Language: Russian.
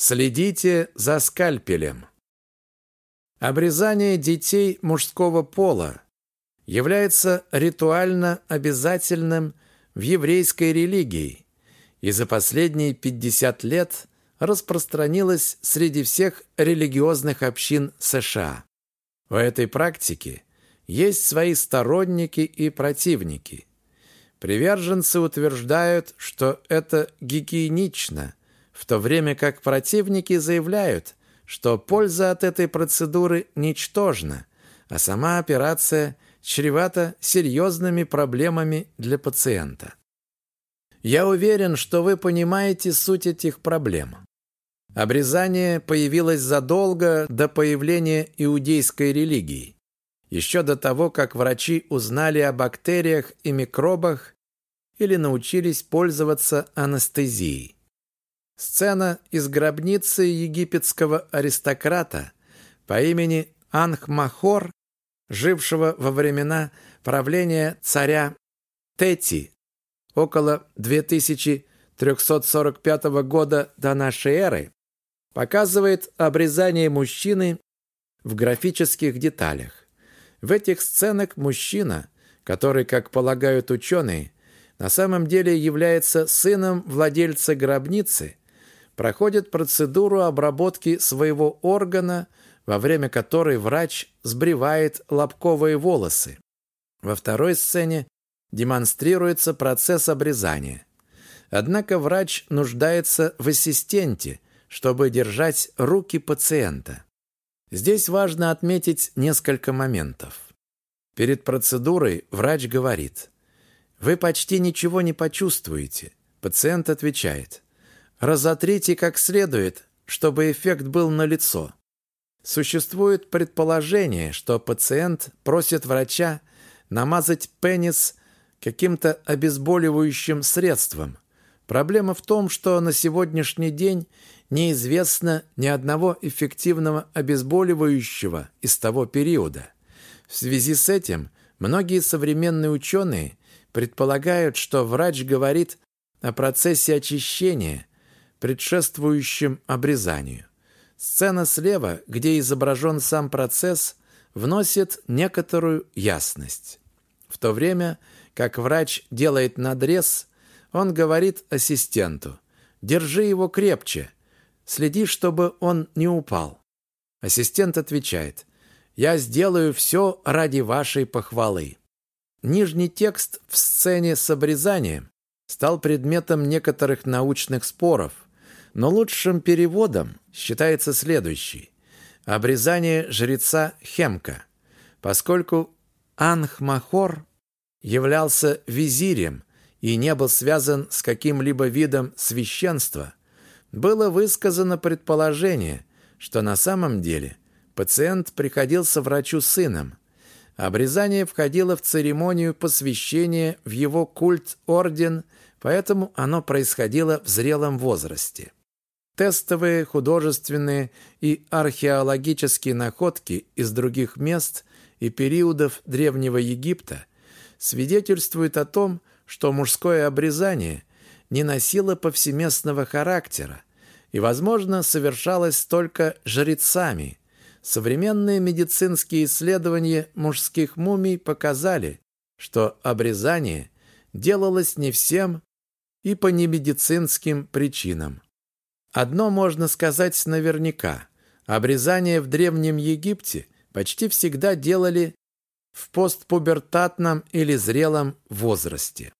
Следите за скальпелем. Обрезание детей мужского пола является ритуально обязательным в еврейской религии и за последние 50 лет распространилось среди всех религиозных общин США. В этой практике есть свои сторонники и противники. Приверженцы утверждают, что это гигиенично, в то время как противники заявляют, что польза от этой процедуры ничтожна, а сама операция чревата серьезными проблемами для пациента. Я уверен, что вы понимаете суть этих проблем. Обрезание появилось задолго до появления иудейской религии, еще до того, как врачи узнали о бактериях и микробах или научились пользоваться анестезией. Сцена из гробницы египетского аристократа по имени Анхмахор, жившего во времена правления царя Тети около 2345 года до нашей эры, показывает обрезание мужчины в графических деталях. В этих сценах мужчина, который, как полагают ученые, на самом деле является сыном владельца гробницы, проходит процедуру обработки своего органа, во время которой врач сбривает лобковые волосы. Во второй сцене демонстрируется процесс обрезания. Однако врач нуждается в ассистенте, чтобы держать руки пациента. Здесь важно отметить несколько моментов. Перед процедурой врач говорит, «Вы почти ничего не почувствуете». Пациент отвечает, Разотрите как следует, чтобы эффект был налицо. Существует предположение, что пациент просит врача намазать пенис каким-то обезболивающим средством. Проблема в том, что на сегодняшний день неизвестно ни одного эффективного обезболивающего из того периода. В связи с этим многие современные ученые предполагают, что врач говорит о процессе очищения, предшествующим обрезанию. Сцена слева, где изображен сам процесс, вносит некоторую ясность. В то время, как врач делает надрез, он говорит ассистенту «Держи его крепче, следи, чтобы он не упал». Ассистент отвечает «Я сделаю все ради вашей похвалы». Нижний текст в сцене с обрезанием стал предметом некоторых научных споров – но лучшим переводом считается следующий. Обрезание жреца Хемка, поскольку Анхмахор являлся визирем и не был связан с каким-либо видом священства, было высказано предположение, что на самом деле пациент приходился врачу сыном. Обрезание входило в церемонию посвящения в его культ-орден, поэтому оно происходило в зрелом возрасте. Тестовые, художественные и археологические находки из других мест и периодов Древнего Египта свидетельствуют о том, что мужское обрезание не носило повсеместного характера и, возможно, совершалось только жрецами. Современные медицинские исследования мужских мумий показали, что обрезание делалось не всем и по немедицинским причинам. Одно можно сказать наверняка. Обрезание в Древнем Египте почти всегда делали в постпубертатном или зрелом возрасте.